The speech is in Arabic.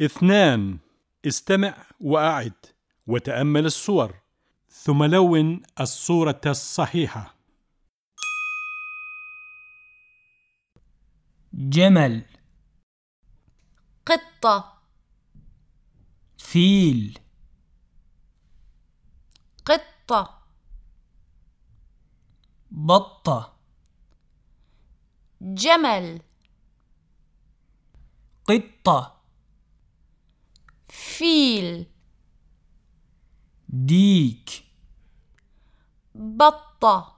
اثنان استمع وأعد وتأمل الصور ثم لون الصورة الصحيحة. جمل. قطة. فيل. قطة. بطة. جمل. قطة. فيل. ديك. بطة.